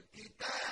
الْكِتَابِ